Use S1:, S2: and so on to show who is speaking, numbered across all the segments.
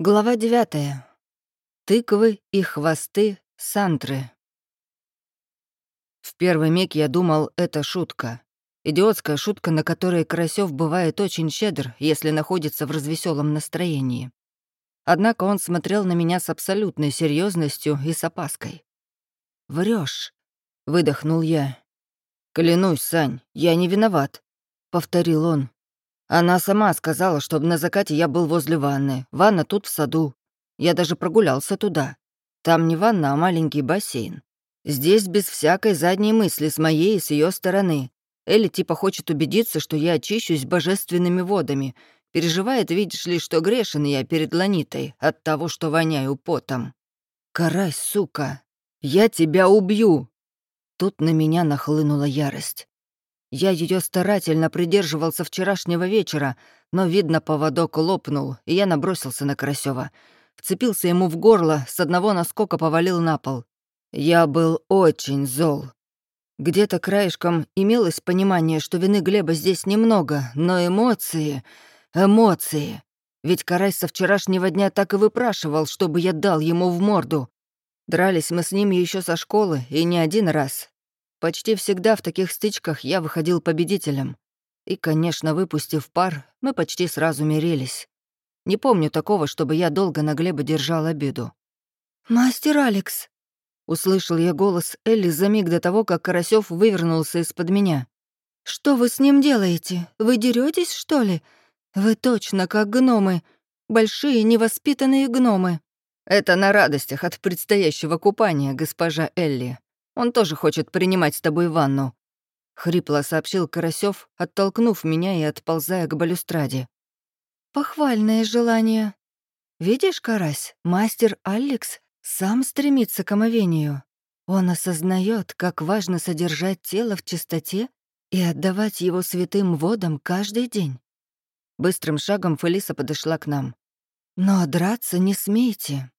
S1: Глава девятая. Тыквы и хвосты Сантры. В первый миг я думал, это шутка. Идиотская шутка, на которой Карасёв бывает очень щедр, если находится в развеселом настроении. Однако он смотрел на меня с абсолютной серьезностью и с опаской. Врешь, выдохнул я. «Клянусь, Сань, я не виноват», — повторил он. Она сама сказала, чтобы на закате я был возле ванны. Ванна тут в саду. Я даже прогулялся туда. Там не ванна, а маленький бассейн. Здесь без всякой задней мысли с моей и с ее стороны. Элли типа хочет убедиться, что я очищусь божественными водами. Переживает, видишь ли, что грешен я перед Ланитой от того, что воняю потом. «Карась, сука! Я тебя убью!» Тут на меня нахлынула ярость. Я ее старательно придерживался вчерашнего вечера, но, видно, поводок лопнул, и я набросился на Карасева. Вцепился ему в горло, с одного наскока повалил на пол. Я был очень зол. Где-то краешком имелось понимание, что вины Глеба здесь немного, но эмоции... Эмоции. Ведь Карась со вчерашнего дня так и выпрашивал, чтобы я дал ему в морду. Дрались мы с ним еще со школы, и не один раз. Почти всегда в таких стычках я выходил победителем. И, конечно, выпустив пар, мы почти сразу мирились. Не помню такого, чтобы я долго на Глеба держал обиду.
S2: «Мастер Алекс!»
S1: Услышал я голос Элли за миг до того, как Карасёв вывернулся из-под меня.
S2: «Что вы с ним делаете? Вы деретесь, что ли? Вы точно как гномы. Большие невоспитанные гномы».
S1: «Это на радостях от предстоящего купания, госпожа Элли», он тоже хочет принимать с тобой ванну», — хрипло сообщил Карасёв, оттолкнув меня и отползая к балюстраде.
S2: «Похвальное желание. Видишь, Карась, мастер Алекс сам стремится к омовению. Он осознает, как важно содержать тело в чистоте и отдавать его святым водам каждый день».
S1: Быстрым шагом Фелиса подошла к нам.
S2: «Но драться не смейте».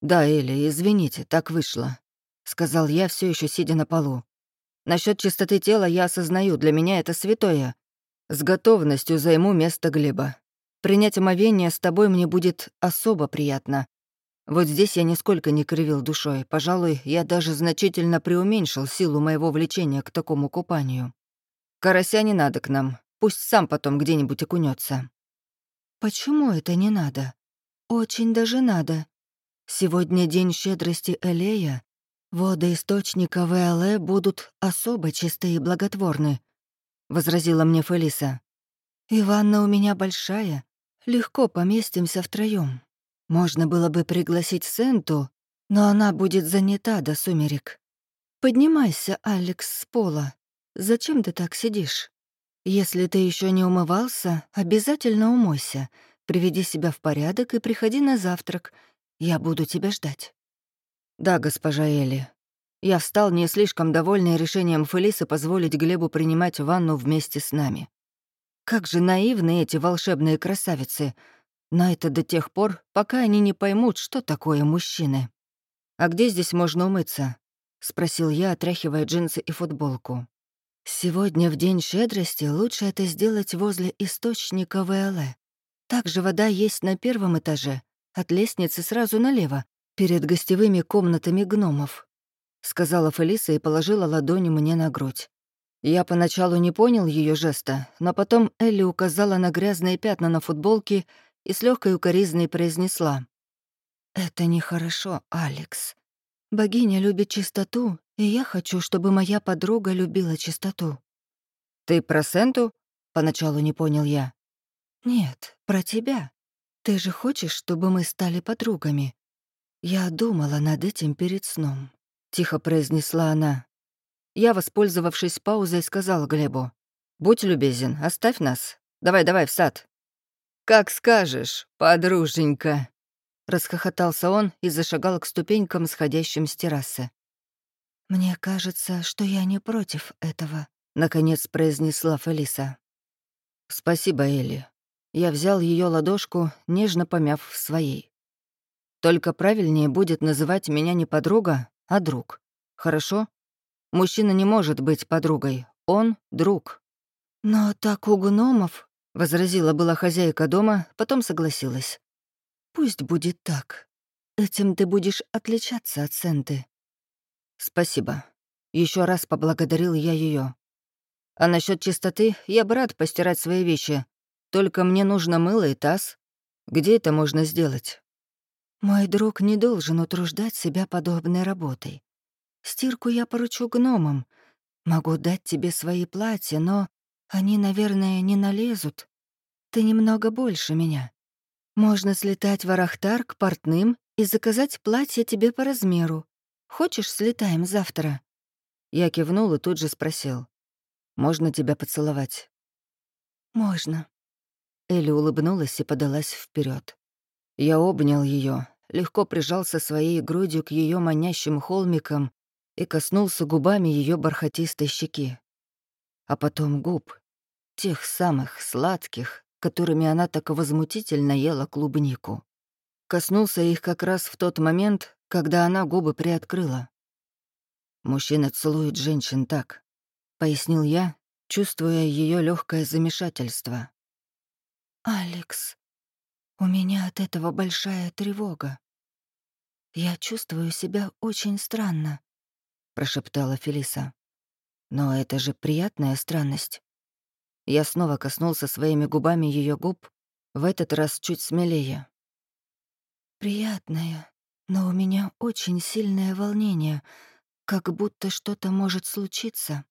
S1: «Да, Эли, извините, так вышло сказал я, все еще сидя на полу. Насчет чистоты тела я осознаю, для меня это святое. С готовностью займу место Глеба. Принять омовение с тобой мне будет особо приятно. Вот здесь я нисколько не кривил душой. Пожалуй, я даже значительно преуменьшил силу моего влечения к такому купанию. Карася не надо к нам. Пусть сам потом где-нибудь окунется.
S2: «Почему это не надо? Очень даже надо. Сегодня день щедрости Элея, «Воды источника ВЛЭ будут особо чистые и благотворны», — возразила мне Фелиса. «И ванна у меня большая, легко поместимся втроём. Можно было бы пригласить Сенту, но она будет занята до сумерек. Поднимайся, Алекс, с пола. Зачем ты так сидишь? Если ты еще не умывался, обязательно умойся, приведи себя в порядок и приходи на завтрак. Я буду тебя ждать».
S1: «Да, госпожа Элли». Я встал не слишком довольный решением Фелисы позволить Глебу принимать ванну вместе с нами. Как же наивны эти волшебные красавицы. Но это до тех пор, пока они не поймут, что такое мужчины. «А где здесь можно умыться?» — спросил я, отряхивая джинсы и футболку.
S2: «Сегодня в день щедрости лучше это сделать возле источника ВЛЭ. Также вода есть на первом этаже, от лестницы сразу налево, перед гостевыми комнатами гномов», — сказала Фелиса и положила ладонь мне на грудь.
S1: Я поначалу не понял ее жеста, но потом Элли указала на грязные пятна на футболке и с легкой укоризной произнесла.
S2: «Это нехорошо, Алекс. Богиня любит чистоту, и я хочу, чтобы моя подруга любила чистоту».
S1: «Ты про Сенту?» — поначалу не понял я.
S2: «Нет, про тебя. Ты же хочешь, чтобы мы стали подругами. «Я думала над этим перед сном», — тихо произнесла она.
S1: Я, воспользовавшись паузой, сказала Глебу. «Будь любезен, оставь нас. Давай-давай в сад». «Как скажешь, подруженька», — расхохотался он и зашагал к ступенькам, сходящим с террасы.
S2: «Мне кажется, что я не против этого», —
S1: наконец произнесла Фелиса. «Спасибо, Элли». Я взял ее ладошку, нежно помяв в своей. Только правильнее будет называть меня не подруга, а друг. Хорошо? Мужчина не может быть подругой. Он — друг.
S2: «Но так у гномов», —
S1: возразила была хозяйка дома, потом согласилась.
S2: Пусть будет так. Этим ты будешь отличаться от Сенты.
S1: Спасибо. Еще раз поблагодарил я ее. А насчет чистоты я бы рад постирать свои вещи. Только мне нужно мыло и таз. Где это можно сделать?
S2: Мой друг не должен утруждать себя подобной работой. Стирку я поручу гномам. Могу дать тебе свои платья, но они, наверное, не налезут. Ты немного больше меня. Можно слетать в Арахтар к портным и заказать платье тебе по размеру. Хочешь, слетаем завтра?»
S1: Я кивнул и тут же спросил. «Можно тебя поцеловать?»
S2: «Можно».
S1: Элли улыбнулась и подалась вперед. Я обнял ее, легко прижался своей грудью к ее манящим холмикам и коснулся губами ее бархатистой щеки. А потом губ, тех самых сладких, которыми она так возмутительно ела клубнику. Коснулся их как раз в тот момент, когда она губы приоткрыла. «Мужчина целует женщин так», — пояснил я, чувствуя ее легкое замешательство.
S2: «Алекс, у меня от этого большая тревога. Я чувствую себя очень странно», —
S1: прошептала Фелиса. «Но это же приятная странность». Я снова коснулся своими губами ее губ, в этот раз чуть смелее.
S2: «Приятная, но у меня очень сильное волнение, как будто что-то может случиться.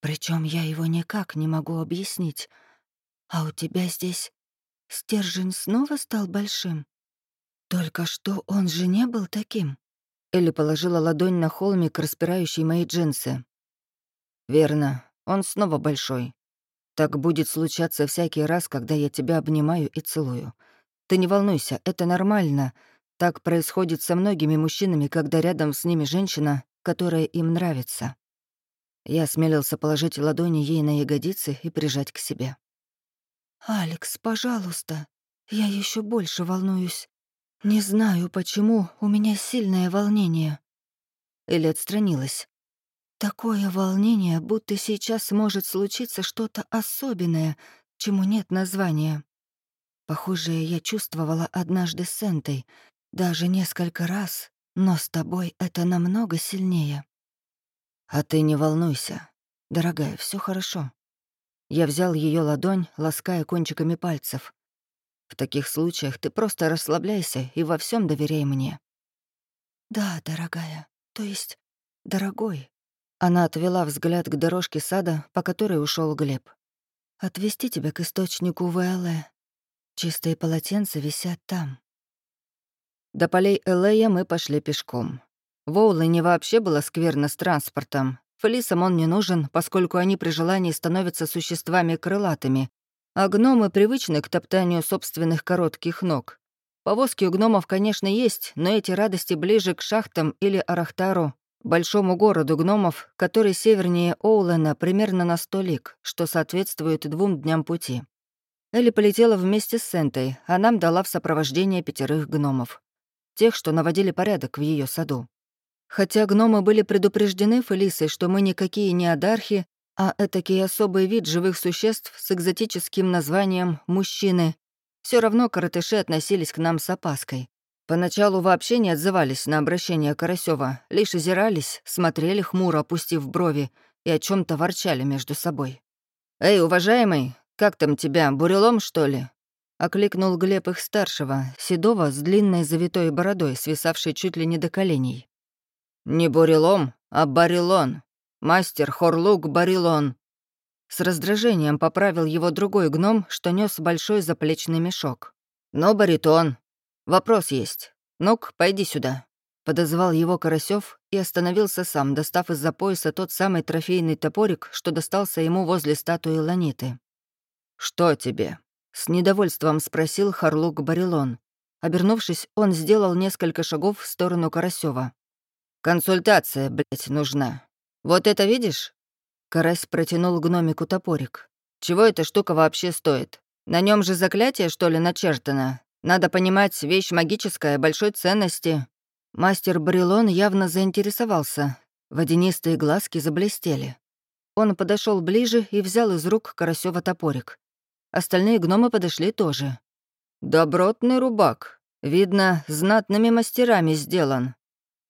S2: Причем я его никак не могу объяснить. А у тебя здесь стержень снова стал большим? Только что он же не был таким».
S1: Элли положила ладонь на холмик, распирающий мои джинсы. «Верно, он снова большой. Так будет случаться всякий раз, когда я тебя обнимаю и целую. Ты не волнуйся, это нормально. Так происходит со многими мужчинами, когда рядом с ними женщина, которая им нравится. Я осмелился положить ладони ей на ягодицы и прижать к себе.
S2: «Алекс, пожалуйста, я еще больше волнуюсь. Не знаю, почему, у меня сильное волнение».
S1: Или отстранилась.
S2: Такое волнение, будто сейчас может случиться что-то особенное, чему нет названия. Похожее я чувствовала однажды с Сентой, даже несколько раз, но с тобой это намного сильнее.
S1: А ты не волнуйся, дорогая, все хорошо. Я взял ее ладонь, лаская кончиками пальцев. В таких случаях ты просто расслабляйся и во всем доверяй мне.
S2: Да, дорогая, то есть дорогой,
S1: она отвела взгляд к дорожке сада, по которой ушел Глеб.
S2: «Отвезти тебя к источнику ВЛЭ. Чистые полотенца висят там».
S1: До полей Элея мы пошли пешком. В Оулэне вообще было скверно с транспортом. Фелисам он не нужен, поскольку они при желании становятся существами крылатыми, а гномы привычны к топтанию собственных коротких ног. Повозки у гномов, конечно, есть, но эти радости ближе к шахтам или Арахтару, большому городу гномов, который севернее Оулена примерно на сто лиг, что соответствует двум дням пути. Элли полетела вместе с Сентой, а нам дала в сопровождение пятерых гномов. Тех, что наводили порядок в ее саду. Хотя гномы были предупреждены Фелисой, что мы никакие не адархи, а этакий особый вид живых существ с экзотическим названием «мужчины», все равно коротыши относились к нам с опаской. Поначалу вообще не отзывались на обращение Карасева, лишь озирались, смотрели хмуро, опустив брови, и о чем то ворчали между собой. «Эй, уважаемый, как там тебя, бурелом, что ли?» — окликнул Глеб их старшего, седого, с длинной завитой бородой, свисавшей чуть ли не до коленей. «Не бурелом, а барилон. Мастер Хорлук Барилон». С раздражением поправил его другой гном, что нес большой заплечный мешок. «Но баритон, «Вопрос есть. Ну-ка, пойди сюда». Подозвал его Карасёв и остановился сам, достав из-за пояса тот самый трофейный топорик, что достался ему возле статуи Ланиты. «Что тебе?» — с недовольством спросил Харлук Барилон. Обернувшись, он сделал несколько шагов в сторону Карасёва. «Консультация, блядь, нужна. Вот это видишь?» Карась протянул гномику топорик. «Чего эта штука вообще стоит? На нем же заклятие, что ли, начертано? Надо понимать, вещь магическая, большой ценности. Мастер Брилон явно заинтересовался. Водянистые глазки заблестели. Он подошел ближе и взял из рук Карасева топорик. Остальные гномы подошли тоже. «Добротный рубак», Видно, знатными мастерами сделан.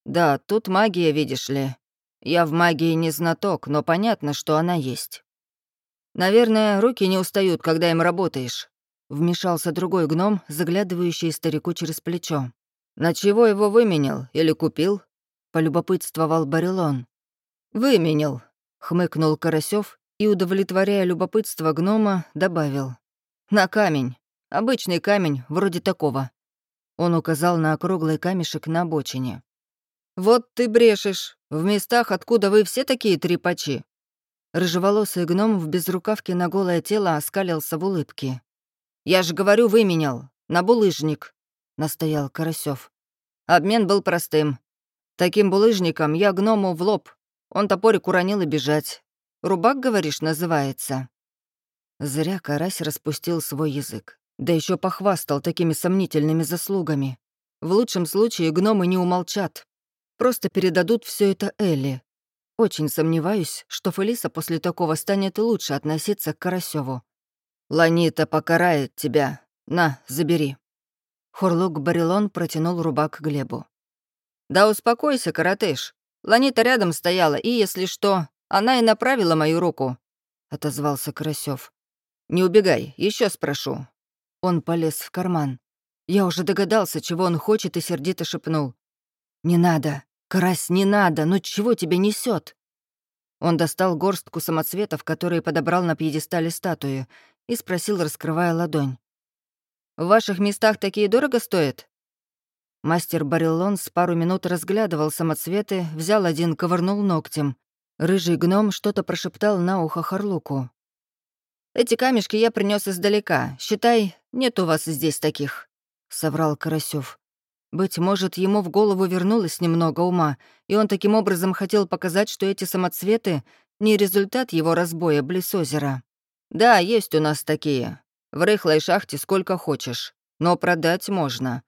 S1: Да, тут магия, видишь ли. Я в магии не знаток, но понятно, что она есть. Наверное, руки не устают, когда им работаешь. Вмешался другой гном, заглядывающий старику через плечо. «На чего его выменял или купил?» — полюбопытствовал Барилон. «Выменял», — хмыкнул Карасёв и, удовлетворяя любопытство гнома, добавил. «На камень. Обычный камень, вроде такого». Он указал на округлый камешек на обочине. «Вот ты брешешь. В местах, откуда вы все такие трепачи». Рыжеволосый гном в безрукавке на голое тело оскалился в улыбке. «Я же говорю, выменял. На булыжник», — настоял Карасёв. Обмен был простым. Таким булыжником я гному в лоб. Он топорик уронил и бежать. Рубак, говоришь, называется?» Зря карась распустил свой язык. Да еще похвастал такими сомнительными заслугами. В лучшем случае гномы не умолчат. Просто передадут все это Элли. Очень сомневаюсь, что Фелиса после такого станет лучше относиться к Карасеву. «Ланита покарает тебя. На, забери». Хурлук Барилон протянул рубак Глебу. «Да успокойся, коротыш. Ланита рядом стояла, и, если что, она и направила мою руку», — отозвался Карасёв. «Не убегай, еще спрошу». Он полез в карман. Я уже догадался, чего он хочет, и сердито шепнул. «Не надо, Карась, не надо, ну чего тебя несет? Он достал горстку самоцветов, которые подобрал на пьедестале статуи, и спросил, раскрывая ладонь. «В ваших местах такие дорого стоят?» Мастер Бариллон с пару минут разглядывал самоцветы, взял один, ковырнул ногтем. Рыжий гном что-то прошептал на ухо Харлуку. «Эти камешки я принес издалека. Считай, нет у вас здесь таких», — соврал Карасёв. Быть может, ему в голову вернулось немного ума, и он таким образом хотел показать, что эти самоцветы — не результат его разбоя близ озера. «Да, есть у нас такие. В рыхлой шахте сколько хочешь. Но продать можно.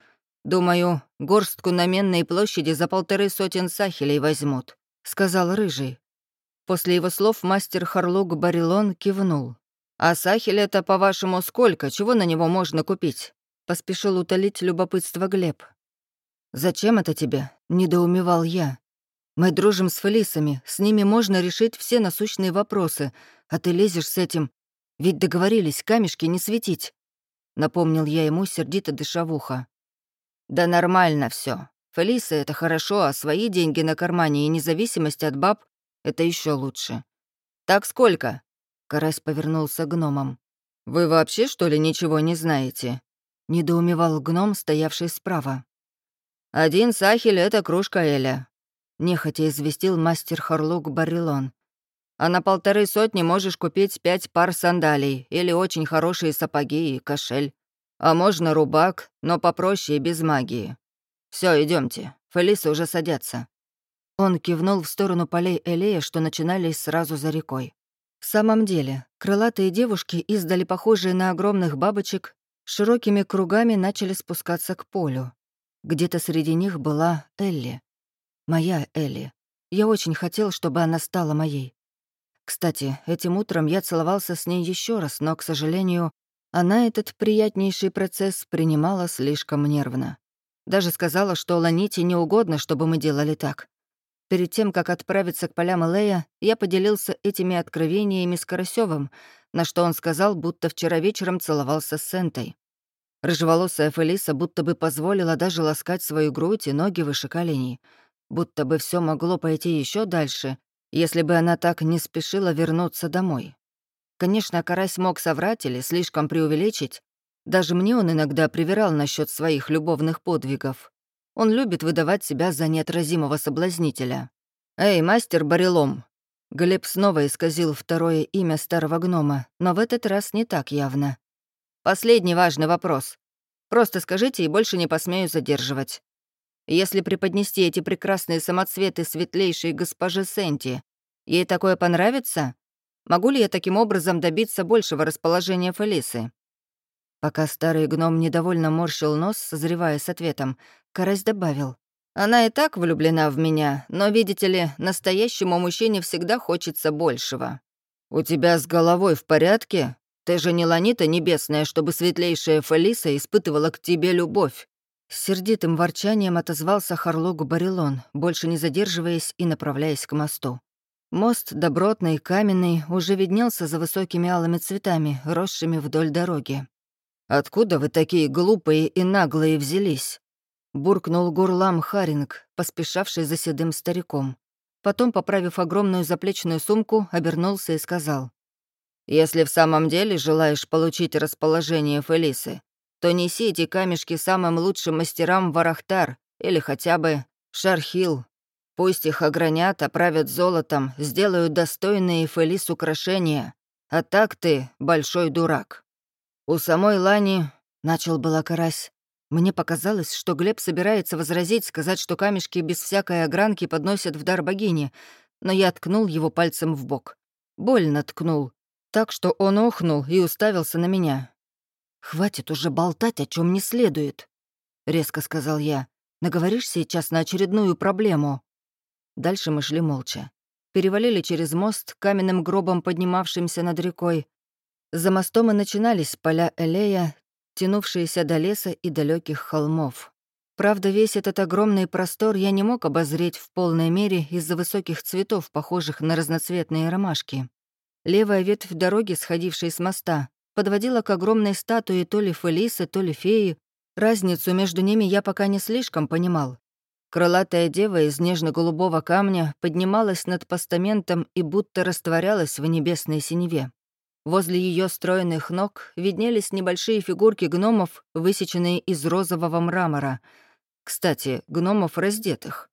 S1: Думаю, горстку на Менной площади за полторы сотен сахелей возьмут», — сказал Рыжий. После его слов мастер Харлук Барилон кивнул. «А сахель это, по-вашему, сколько? Чего на него можно купить?» Поспешил утолить любопытство Глеб. «Зачем это тебе?» — недоумевал я. «Мы дружим с Фелисами, с ними можно решить все насущные вопросы, а ты лезешь с этим. Ведь договорились камешки не светить», — напомнил я ему, сердито дыша в ухо. «Да нормально все. Фелисы — это хорошо, а свои деньги на кармане и независимость от баб — это еще лучше. Так сколько?» Карась повернулся к гномам. «Вы вообще, что ли, ничего не знаете?» — недоумевал гном, стоявший справа. «Один сахель — это кружка Эля», — нехотя известил мастер Харлук Барилон. «А на полторы сотни можешь купить пять пар сандалий или очень хорошие сапоги и кошель. А можно рубак, но попроще и без магии. Все, идемте. Фелисы уже садятся». Он кивнул в сторону полей Элея, что начинались сразу за рекой. В самом деле, крылатые девушки, издали похожие на огромных бабочек, широкими кругами начали спускаться к полю. Где-то среди них была Элли. Моя Элли. Я очень хотел, чтобы она стала моей. Кстати, этим утром я целовался с ней еще раз, но, к сожалению, она этот приятнейший процесс принимала слишком нервно. Даже сказала, что Ланите не угодно, чтобы мы делали так. Перед тем, как отправиться к полям Элея, я поделился этими откровениями с Карасёвым, на что он сказал, будто вчера вечером целовался с Сентой. Рыжеволосая Фелиса будто бы позволила даже ласкать свою грудь и ноги выше коленей, будто бы все могло пойти еще дальше, если бы она так не спешила вернуться домой. Конечно, Карась мог соврать или слишком преувеличить. Даже мне он иногда привирал насчет своих любовных подвигов. Он любит выдавать себя за неотразимого соблазнителя. «Эй, мастер Барелом!» Глеб снова исказил второе имя старого гнома, но в этот раз не так явно. «Последний важный вопрос. Просто скажите, и больше не посмею задерживать. Если преподнести эти прекрасные самоцветы светлейшей госпоже Сенти, ей такое понравится? Могу ли я таким образом добиться большего расположения Фелисы?» Пока старый гном недовольно морщил нос, созревая с ответом, Карась добавил. «Она и так влюблена в меня, но, видите ли, настоящему мужчине всегда хочется большего». «У тебя с головой в порядке? Ты же не Ланита Небесная, чтобы светлейшая Фелиса испытывала к тебе любовь». С сердитым ворчанием отозвался Харлогу Барилон, больше не задерживаясь и направляясь к мосту. Мост, добротный, каменный, уже виднелся за высокими алыми цветами, росшими вдоль дороги. «Откуда вы такие глупые и наглые взялись?» — буркнул Гурлам Харинг, поспешавший за седым стариком. Потом, поправив огромную заплечную сумку, обернулся и сказал. «Если в самом деле желаешь получить расположение Фелисы, то неси эти камешки самым лучшим мастерам в Арахтар или хотя бы Шархил. Пусть их огранят, оправят золотом, сделают достойные Фелис украшения. А так ты большой дурак. У самой Лани начал была карась. Мне показалось, что Глеб собирается возразить, сказать, что камешки без всякой огранки подносят в дар богини, но я ткнул его пальцем в бок. Больно ткнул, так что он охнул и уставился на меня. «Хватит уже болтать, о чем не следует», — резко сказал я. «Наговоришь сейчас на очередную проблему». Дальше мы шли молча. Перевалили через мост, каменным гробом поднимавшимся над рекой. За мостом и начинались поля Элея, тянувшиеся до леса и далеких холмов. Правда, весь этот огромный простор я не мог обозреть в полной мере из-за высоких цветов, похожих на разноцветные ромашки. Левая ветвь дороги, сходившей с моста, подводила к огромной статуе то ли Фелисы, то ли феи. Разницу между ними я пока не слишком понимал. Крылатая дева из нежно-голубого камня поднималась над постаментом и будто растворялась в небесной синеве. Возле ее стройных ног виднелись небольшие фигурки гномов, высеченные из розового мрамора. Кстати, гномов раздетых.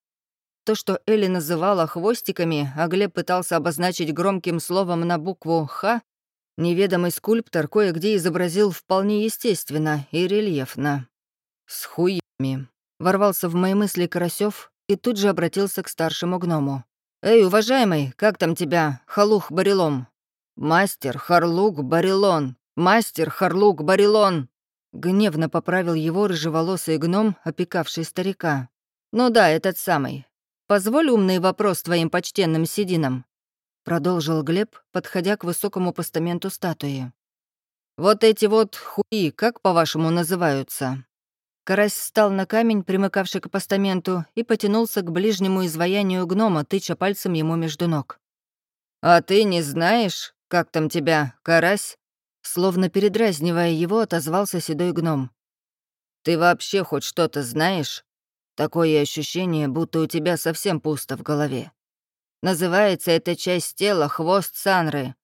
S1: То, что Элли называла хвостиками, а Глеб пытался обозначить громким словом на букву «Х», Неведомый скульптор кое-где изобразил вполне естественно и рельефно. «С хуями», — ворвался в мои мысли Карасёв и тут же обратился к старшему гному. «Эй, уважаемый, как там тебя, Халух Барилом?» «Мастер Харлук Барилон! Мастер Харлук Барилон!» Гневно поправил его рыжеволосый гном, опекавший старика. «Ну да, этот самый. Позволь умный вопрос твоим почтенным сединам. Продолжил Глеб, подходя к высокому постаменту статуи. «Вот эти вот хуи, как по-вашему называются?» Карась встал на камень, примыкавший к постаменту, и потянулся к ближнему изваянию гнома, тыча пальцем ему между ног. «А ты не знаешь, как там тебя, Карась?» Словно передразнивая его, отозвался седой гном. «Ты вообще хоть что-то знаешь? Такое ощущение, будто у тебя совсем пусто в голове. Называется эта часть тела хвост Санры.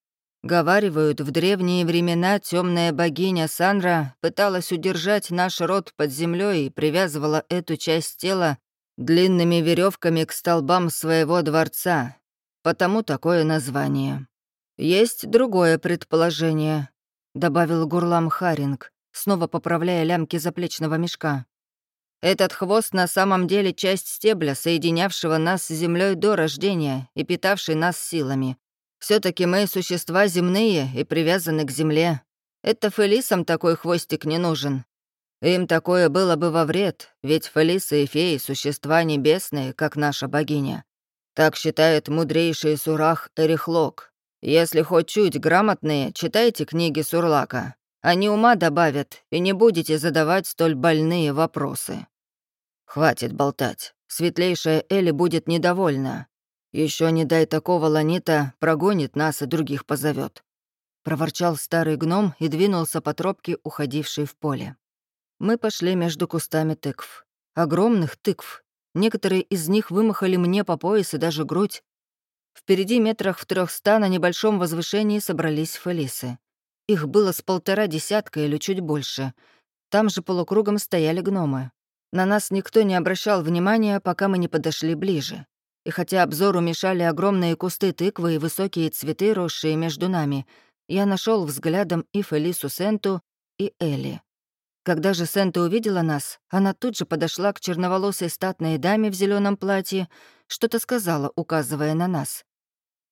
S1: Говаривают, в древние времена темная богиня Санра пыталась удержать наш род под землей и привязывала эту часть тела длинными веревками к столбам своего дворца. Потому такое название. Есть другое предположение, добавил Гурлам Харинг, снова поправляя лямки заплечного мешка. Этот хвост на самом деле часть стебля, соединявшего нас с землей до рождения и питавший нас силами. все таки мы существа земные и привязаны к земле. Это фелисам такой хвостик не нужен. Им такое было бы во вред, ведь фелисы и феи — существа небесные, как наша богиня. Так считает мудрейший Сурах Эрихлок. Если хоть чуть грамотные, читайте книги Сурлака. Они ума добавят, и не будете задавать столь больные вопросы. «Хватит болтать. Светлейшая Элли будет недовольна. Еще не дай такого ланита, прогонит нас и других позовет. Проворчал старый гном и двинулся по тропке, уходившей в поле. Мы пошли между кустами тыкв. Огромных тыкв. Некоторые из них вымахали мне по пояс и даже грудь. Впереди метрах в трехста на небольшом возвышении собрались фелисы. Их было с полтора десятка или чуть больше. Там же полукругом стояли гномы. На нас никто не обращал внимания, пока мы не подошли ближе. И хотя обзору мешали огромные кусты тыквы и высокие цветы, росшие между нами, я нашел взглядом и Фелису Сенту, и Элли. Когда же Сента увидела нас, она тут же подошла к черноволосой статной даме в зеленом платье, что-то сказала, указывая на нас.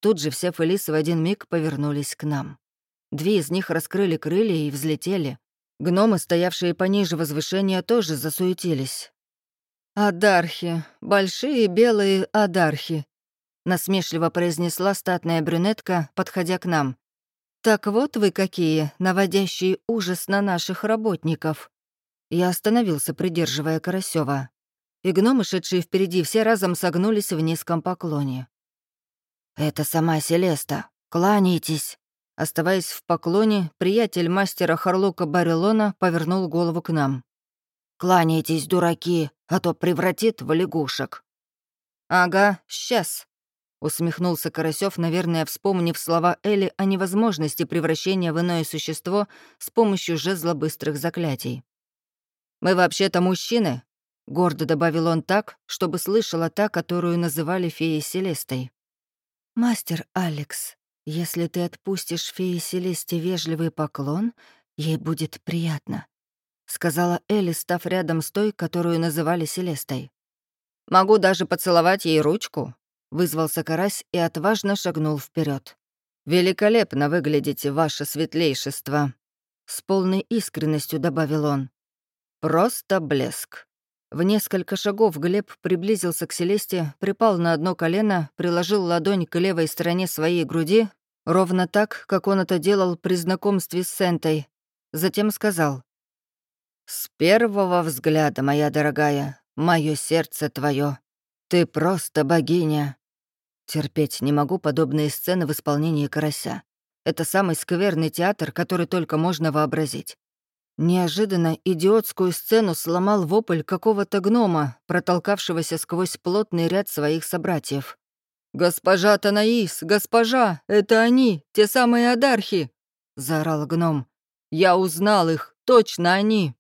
S1: Тут же все Фелисы в один миг повернулись к нам. Две из них раскрыли крылья и взлетели, Гномы, стоявшие пониже возвышения, тоже засуетились. «Адархи, большие белые адархи», — насмешливо произнесла статная брюнетка, подходя к нам. «Так вот вы какие, наводящие ужас на наших работников». Я остановился, придерживая Карасева. И гномы, шедшие впереди, все разом согнулись в низком поклоне.
S2: «Это сама Селеста. Кланяйтесь!»
S1: Оставаясь в поклоне, приятель мастера Харлока Барилона повернул голову к нам.
S2: «Кланяйтесь, дураки, а то превратит в лягушек».
S1: «Ага, сейчас», — усмехнулся Карасёв, наверное, вспомнив слова Эли о невозможности превращения в иное существо с помощью жезла быстрых заклятий. «Мы вообще-то мужчины», — гордо добавил он так, чтобы слышала та, которую называли феей Селестой.
S2: «Мастер Алекс, если ты отпустишь фее Селесте вежливый поклон, ей будет приятно», — сказала Элли, став рядом с той, которую называли Селестой.
S1: «Могу даже поцеловать ей ручку», — вызвался Карась и отважно шагнул вперед. «Великолепно выглядите, ваше светлейшество», — с полной искренностью добавил он. «Просто блеск». В несколько шагов Глеб приблизился к Селесте, припал на одно колено, приложил ладонь к левой стороне своей груди, ровно так, как он это делал при знакомстве с Сентой. Затем сказал. «С первого взгляда, моя дорогая, мое сердце твое. Ты просто богиня». Терпеть не могу подобные сцены в исполнении карася. Это самый скверный театр, который только можно вообразить. Неожиданно идиотскую сцену сломал вопль какого-то гнома, протолкавшегося сквозь плотный ряд своих собратьев. «Госпожа Танаис, госпожа, это они, те самые адархи!» — заорал гном. «Я узнал их, точно они!»